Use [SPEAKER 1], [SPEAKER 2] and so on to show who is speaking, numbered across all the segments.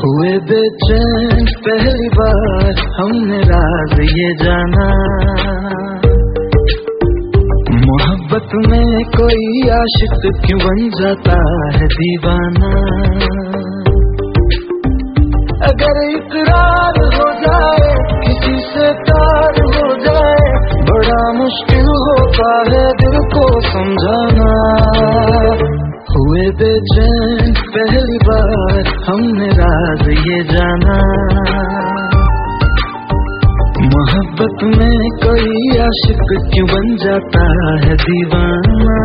[SPEAKER 1] हुए बेचैन पहली बार हमने राज ये जाना। मोहब्बत में कोई आशिक क्यों बन जाता है दीवाना? अगर इकरार हो जाए, किसी से तार हो जाए, बड़ा मुश्किल होता है समझाना। हुए बेचैन पहली बार हमने राज ये जाना। मोहब्बत में कोई आशिक क्यों बन जाता है दीवाना?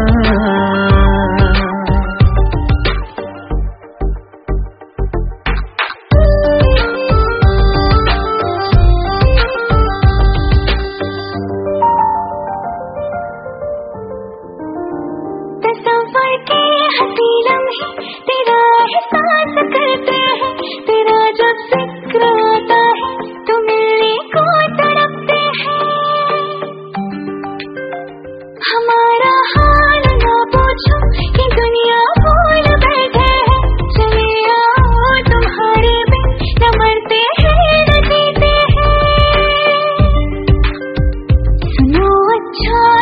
[SPEAKER 2] तेरा एहसास तेरा जब ज़िक्र है तो मिलने को तड़पते हमारा हाल ना पूछो कि दुनिया भूल बैठे है तुम्हारे में अच्छा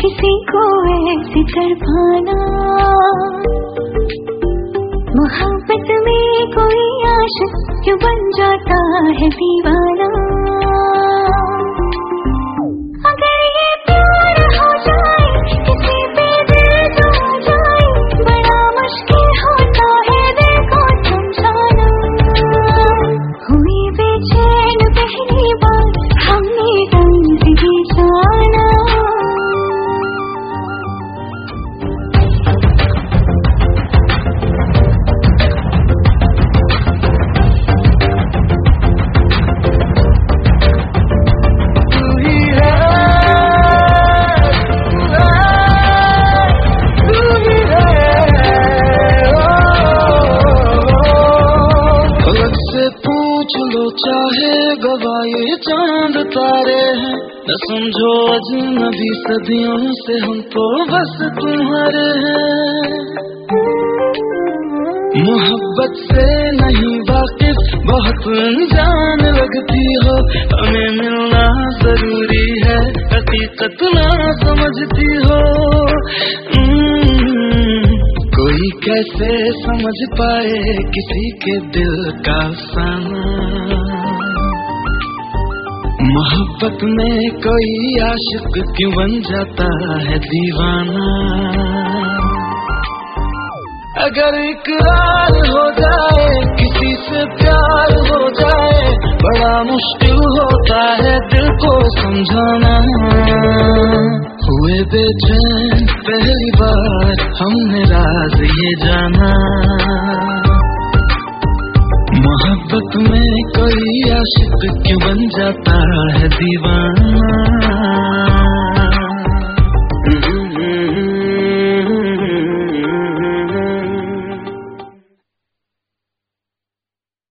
[SPEAKER 2] किसी को ऐसी कर पाना मोहब्बत में कोई आशक क्यों बन जाता है दीवाना?
[SPEAKER 1] चाहे गवाए चाँद तारे हैं। न समझो अजनबी सदियों से हम तो बस तुम्हारे हैं। मोहब्बत से नहीं वाकिफ, बहुत जान लगती हो। हमें मिलना ज़रूरी है, हकीकत ना समझती हो। कैसे समझ पाए किसी के दिल का साना? मोहब्बत में कोई आशिक क्यों बन जाता है दीवाना? अगर इकरार हो जाए, किसी से प्यार हो जाए, बड़ा मुश्किल होता है दिल को समझाना। हुए बेचैन पहली बार हमने राज ये जाना। मोहब्बत में कोई आशिक क्यों बन जाता है दीवान?